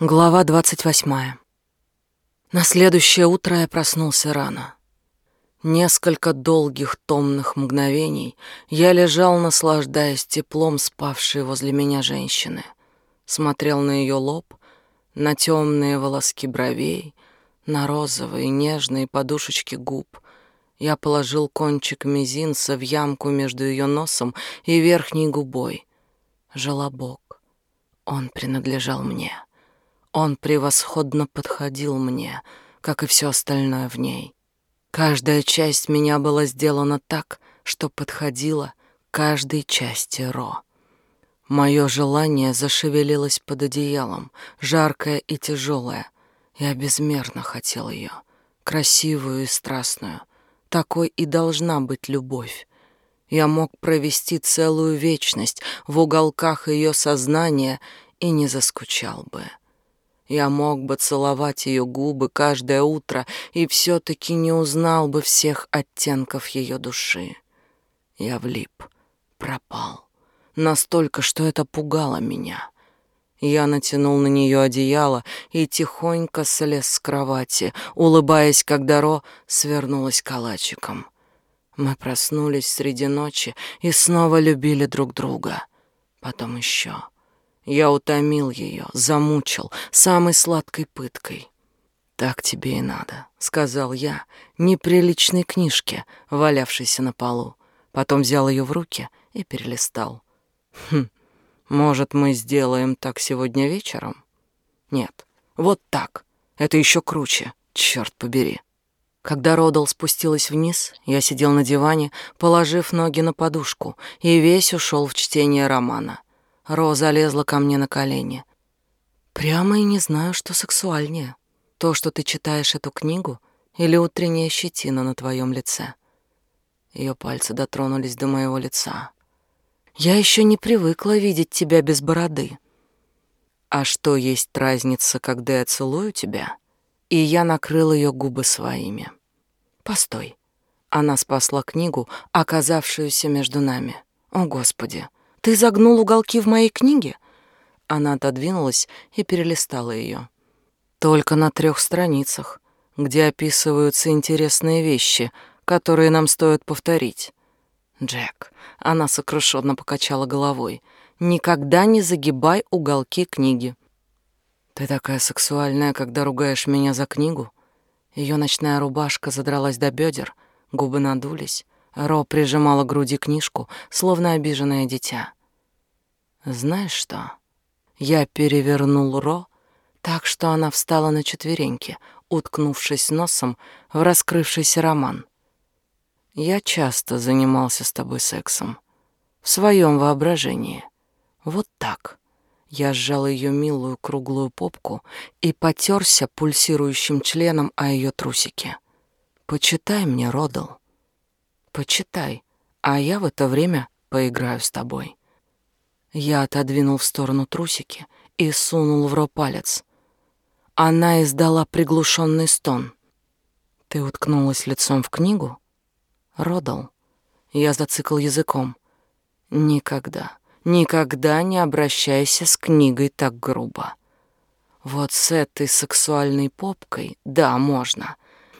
Глава двадцать восьмая. На следующее утро я проснулся рано. Несколько долгих томных мгновений я лежал, наслаждаясь теплом спавшей возле меня женщины. Смотрел на ее лоб, на темные волоски бровей, на розовые нежные подушечки губ. Я положил кончик мизинца в ямку между ее носом и верхней губой. Желобок. Он принадлежал мне. Он превосходно подходил мне, как и все остальное в ней. Каждая часть меня была сделана так, что подходила каждой части Ро. Мое желание зашевелилось под одеялом, жаркое и тяжелое. Я безмерно хотел ее, красивую и страстную. Такой и должна быть любовь. Я мог провести целую вечность в уголках ее сознания и не заскучал бы. Я мог бы целовать ее губы каждое утро и все-таки не узнал бы всех оттенков ее души. Я влип, пропал. Настолько, что это пугало меня. Я натянул на нее одеяло и тихонько слез с кровати, улыбаясь, когда Ро свернулась калачиком. Мы проснулись среди ночи и снова любили друг друга. Потом еще — я утомил ее, замучил самой сладкой пыткой. «Так тебе и надо», — сказал я, неприличной книжке, валявшейся на полу. Потом взял ее в руки и перелистал. «Хм, может, мы сделаем так сегодня вечером?» «Нет, вот так. Это еще круче, черт побери». Когда Родал спустилась вниз, я сидел на диване, положив ноги на подушку, и весь ушел в чтение романа — Роза лезла ко мне на колени. Прямо и не знаю, что сексуальнее. То, что ты читаешь эту книгу, или утренняя щетина на твоем лице. Ее пальцы дотронулись до моего лица. Я еще не привыкла видеть тебя без бороды. А что есть разница, когда я целую тебя? И я накрыл ее губы своими. Постой. Она спасла книгу, оказавшуюся между нами. О, Господи! Ты загнул уголки в моей книге?» Она отодвинулась и перелистала ее. «Только на трех страницах, где описываются интересные вещи, которые нам стоит повторить». «Джек», — она сокрушенно покачала головой, «никогда не загибай уголки книги». «Ты такая сексуальная, когда ругаешь меня за книгу?» Ее ночная рубашка задралась до бедер, губы надулись, Ро прижимала к груди книжку, словно обиженное дитя. «Знаешь что?» Я перевернул Ро так, что она встала на четвереньки, уткнувшись носом в раскрывшийся роман. «Я часто занимался с тобой сексом. В своем воображении. Вот так». Я сжал ее милую круглую попку и потерся пульсирующим членом о ее трусики. «Почитай мне, Родал. Почитай, а я в это время поиграю с тобой». Я отодвинул в сторону трусики и сунул в Ро палец. Она издала приглушенный стон. «Ты уткнулась лицом в книгу?» «Родал». Я зацикл языком. «Никогда, никогда не обращайся с книгой так грубо. Вот с этой сексуальной попкой, да, можно».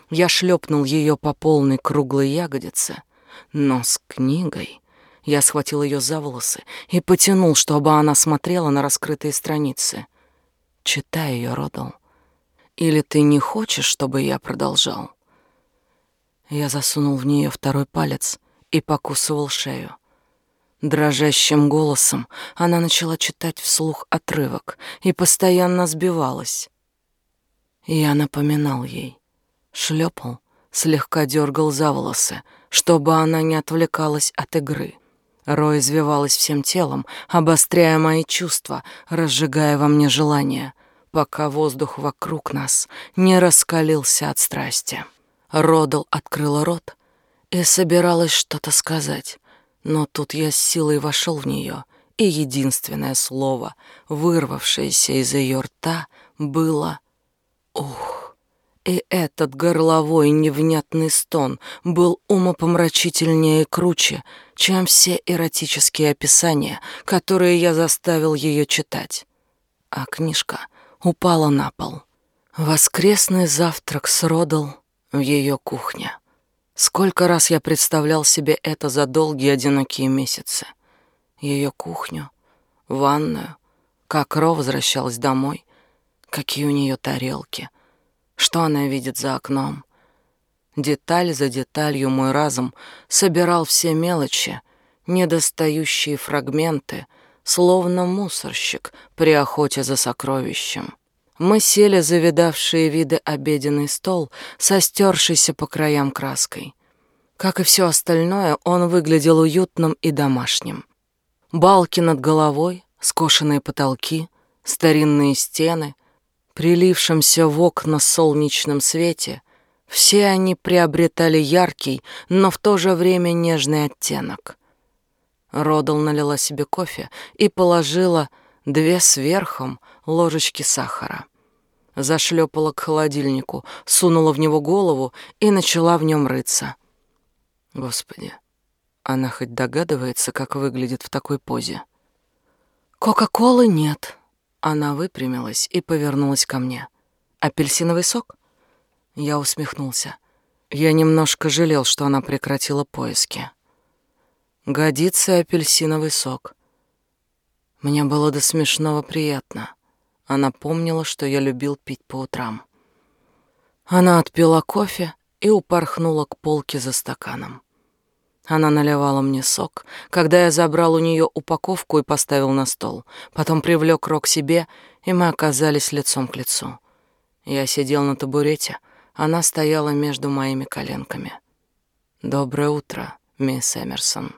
Я шлепнул ее по полной круглой ягодице, но с книгой я схватил ее за волосы и потянул, чтобы она смотрела на раскрытые страницы. Читай ее, Родал. Или ты не хочешь, чтобы я продолжал? Я засунул в нее второй палец и покусывал шею. Дрожащим голосом она начала читать вслух отрывок и постоянно сбивалась. Я напоминал ей, шлепал, слегка дергал за волосы, чтобы она не отвлекалась от игры. Рой извивалась всем телом, обостряя мои чувства, разжигая во мне желание, пока воздух вокруг нас не раскалился от страсти. Родал открыла рот и собиралась что-то сказать, но тут я с силой вошел в нее, и единственное слово, вырвавшееся из ее рта, было «Ух». И этот горловой невнятный стон был умопомрачительнее и круче, чем все эротические описания, которые я заставил ее читать. А книжка упала на пол. Воскресный завтрак с в ее кухне. Сколько раз я представлял себе это за долгие одинокие месяцы. Ее кухню, ванную, как Ро возвращалась домой, какие у нее тарелки, что она видит за окном. Деталь за деталью мой разум собирал все мелочи, недостающие фрагменты, словно мусорщик при охоте за сокровищем. Мы сели за видавшие виды обеденный стол, состершийся по краям краской. Как и все остальное, он выглядел уютным и домашним. Балки над головой, скошенные потолки, старинные стены, прилившимся в окна солнечном свете, все они приобретали яркий, но в то же время нежный оттенок. Родал налила себе кофе и положила две сверхом ложечки сахара. Зашлепала к холодильнику, сунула в него голову и начала в нем рыться. Господи, она хоть догадывается, как выглядит в такой позе. Кока-колы нет. Она выпрямилась и повернулась ко мне. Апельсиновый сок? Я усмехнулся. Я немножко жалел, что она прекратила поиски. Годится апельсиновый сок. Мне было до смешного приятно. Она помнила, что я любил пить по утрам. Она отпила кофе и упорхнула к полке за стаканом. Она наливала мне сок, когда я забрал у нее упаковку и поставил на стол. Потом привлек Рок к себе, и мы оказались лицом к лицу. Я сидел на табурете, она стояла между моими коленками. «Доброе утро, мисс Эмерсон».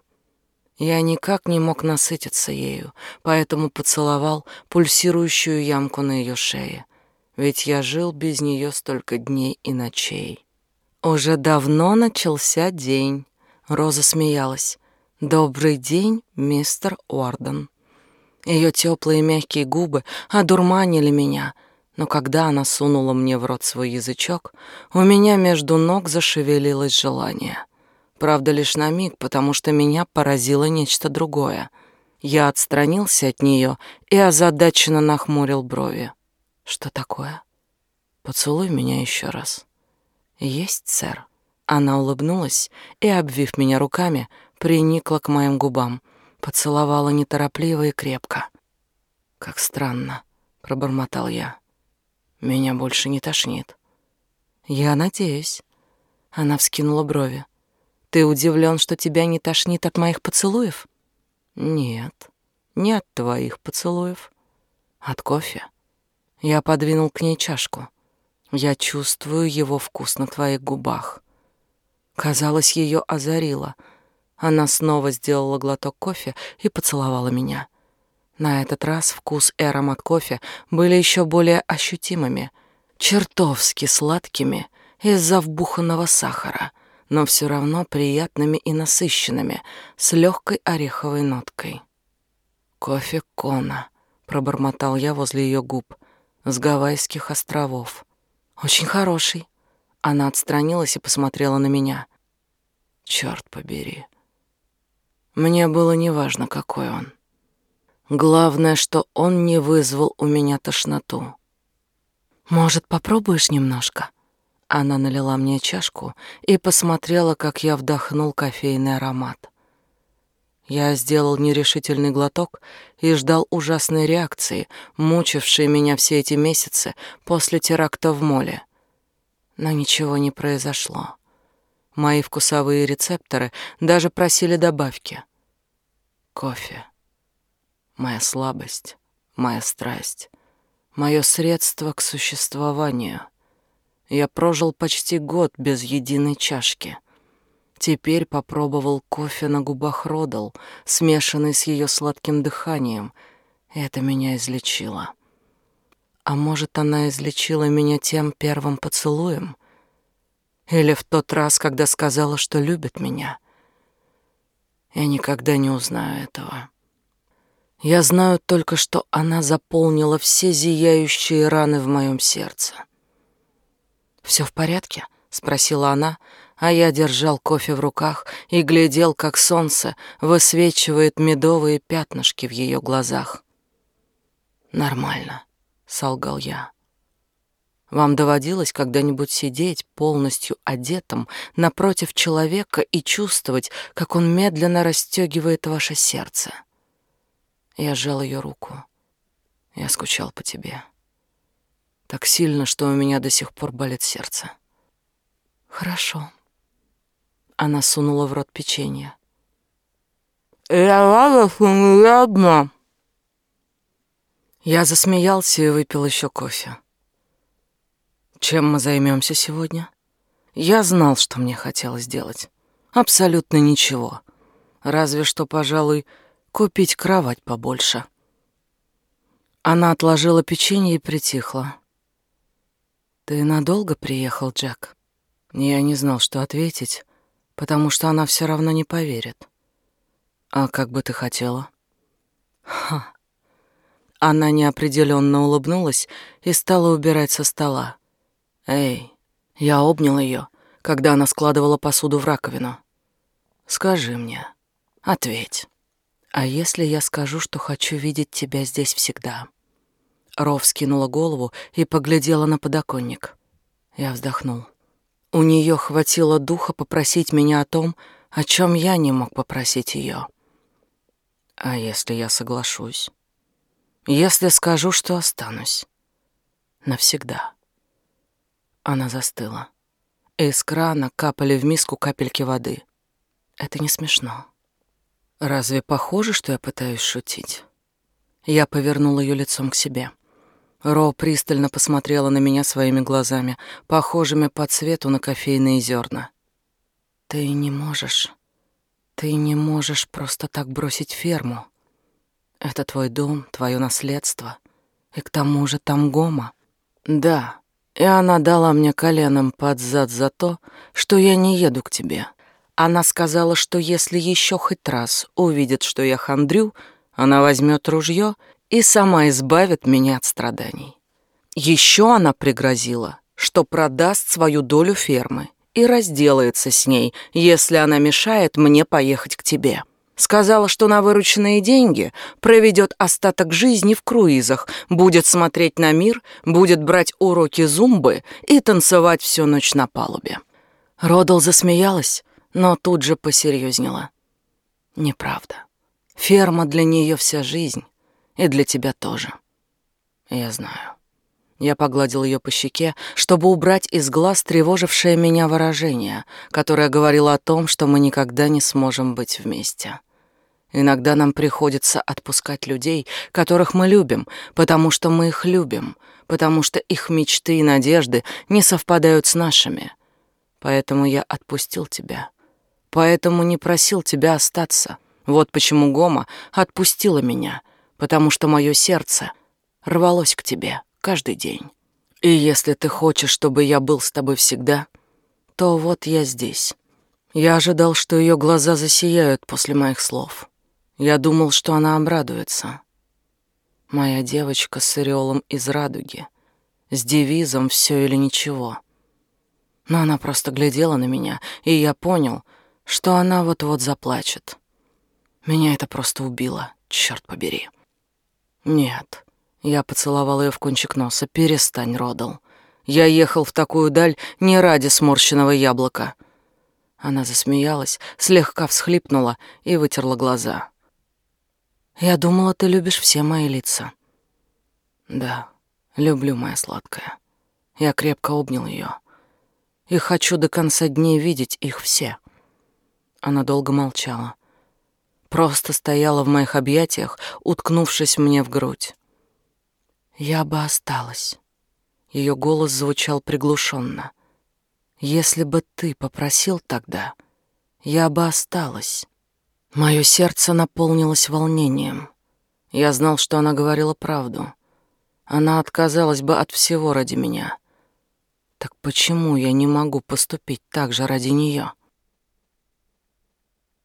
Я никак не мог насытиться ею, поэтому поцеловал пульсирующую ямку на ее шее. Ведь я жил без нее столько дней и ночей. Уже давно начался день. Роза смеялась. «Добрый день, мистер Уорден». Ее теплые мягкие губы одурманили меня, но когда она сунула мне в рот свой язычок, у меня между ног зашевелилось желание. Правда, лишь на миг, потому что меня поразило нечто другое. Я отстранился от нее и озадаченно нахмурил брови. «Что такое?» «Поцелуй меня еще раз». «Есть, сэр». Она улыбнулась и, обвив меня руками, приникла к моим губам, поцеловала неторопливо и крепко. «Как странно», — пробормотал я. «Меня больше не тошнит». «Я надеюсь». Она вскинула брови. Ты удивлен, что тебя не тошнит от моих поцелуев? Нет, не от твоих поцелуев. От кофе. Я подвинул к ней чашку. Я чувствую его вкус на твоих губах. Казалось, ее озарило. Она снова сделала глоток кофе и поцеловала меня. На этот раз вкус и аромат кофе были еще более ощутимыми, чертовски сладкими из-за вбуханного сахара — но все равно приятными и насыщенными, с легкой ореховой ноткой. «Кофе Кона», — пробормотал я возле ее губ, — «с Гавайских островов». «Очень хороший». Она отстранилась и посмотрела на меня. Черт побери. Мне было неважно, какой он. Главное, что он не вызвал у меня тошноту. «Может, попробуешь немножко?» Она налила мне чашку и посмотрела, как я вдохнул кофейный аромат. Я сделал нерешительный глоток и ждал ужасной реакции, мучившей меня все эти месяцы после теракта в моле. Но ничего не произошло. Мои вкусовые рецепторы даже просили добавки. Кофе. Моя слабость, моя страсть, мое средство к существованию — я прожил почти год без единой чашки. Теперь попробовал кофе на губах Родал, смешанный с ее сладким дыханием. Это меня излечило. А может, она излечила меня тем первым поцелуем? Или в тот раз, когда сказала, что любит меня? Я никогда не узнаю этого. Я знаю только, что она заполнила все зияющие раны в моем сердце. Все в порядке?» — спросила она, а я держал кофе в руках и глядел, как солнце высвечивает медовые пятнышки в ее глазах. «Нормально. Солгал я. Вам доводилось когда-нибудь сидеть полностью одетым напротив человека и чувствовать, как он медленно расстегивает ваше сердце? Я сжал ее руку. Я скучал по тебе. Так сильно, что у меня до сих пор болит сердце. Хорошо. Она сунула в рот печенье. Я рада, что не одна. Я засмеялся и выпил еще кофе. Чем мы займемся сегодня? Я знал, что мне хотелось сделать. Абсолютно ничего. Разве что, пожалуй, купить кровать побольше. Она отложила печенье и притихла. «Ты надолго приехал, Джек?» Я не знал, что ответить, потому что она все равно не поверит. «А как бы ты хотела?» «Ха!» Она неопределенно улыбнулась и стала убирать со стола. «Эй!» Я обнял ее, когда она складывала посуду в раковину. «Скажи мне, ответь». «А если я скажу, что хочу видеть тебя здесь всегда?» Ров скинула голову и поглядела на подоконник. Я вздохнул. У нее хватило духа попросить меня о том, о чем я не мог попросить ее. А если я соглашусь? Если скажу, что останусь? Навсегда. Она застыла. Из крана капали в миску капельки воды. Это не смешно. Разве похоже, что я пытаюсь шутить? Я повернул ее лицом к себе. Ро пристально посмотрела на меня своими глазами, похожими по цвету на кофейные зерна. Ты не можешь. Ты не можешь просто так бросить ферму. Это твой дом, твое наследство. И к тому же там Гома. Да, и она дала мне коленом под зад за то, что я не еду к тебе. Она сказала, что если еще хоть раз увидит, что я хандрю, она возьмет ружье и сама избавит меня от страданий. Еще она пригрозила, что продаст свою долю фермы и разделается с ней, если она мешает мне поехать к тебе. Сказала, что на вырученные деньги проведет остаток жизни в круизах, будет смотреть на мир, будет брать уроки зумбы и танцевать всю ночь на палубе. Родал засмеялась, но тут же посерьезнела. Неправда. Ферма для нее вся жизнь, и для тебя тоже. Я знаю. Я погладил ее по щеке, чтобы убрать из глаз тревожившее меня выражение, которое говорило о том, что мы никогда не сможем быть вместе. Иногда нам приходится отпускать людей, которых мы любим, потому что мы их любим, потому что их мечты и надежды не совпадают с нашими. Поэтому я отпустил тебя, поэтому не просил тебя остаться. Вот почему Гома отпустила меня, потому что мое сердце рвалось к тебе каждый день. И если ты хочешь, чтобы я был с тобой всегда, то вот я здесь. Я ожидал, что ее глаза засияют после моих слов. Я думал, что она обрадуется. Моя девочка с ореолом из радуги, с девизом «все или ничего». Но она просто глядела на меня, и я понял, что она вот-вот заплачет. Меня это просто убило, черт побери. Нет, я поцеловал ее в кончик носа. Перестань, Родал. Я ехал в такую даль не ради сморщенного яблока. Она засмеялась, слегка всхлипнула и вытерла глаза. Я думала, ты любишь все мои лица. Да, люблю, моя сладкая. Я крепко обнял ее и хочу до конца дней видеть их все. Она долго молчала. Просто стояла в моих объятиях, уткнувшись мне в грудь. Я бы осталась. Ее голос звучал приглушенно. Если бы ты попросил тогда, я бы осталась. Мое сердце наполнилось волнением. Я знал, что она говорила правду. Она отказалась бы от всего ради меня. Так почему я не могу поступить так же ради нее?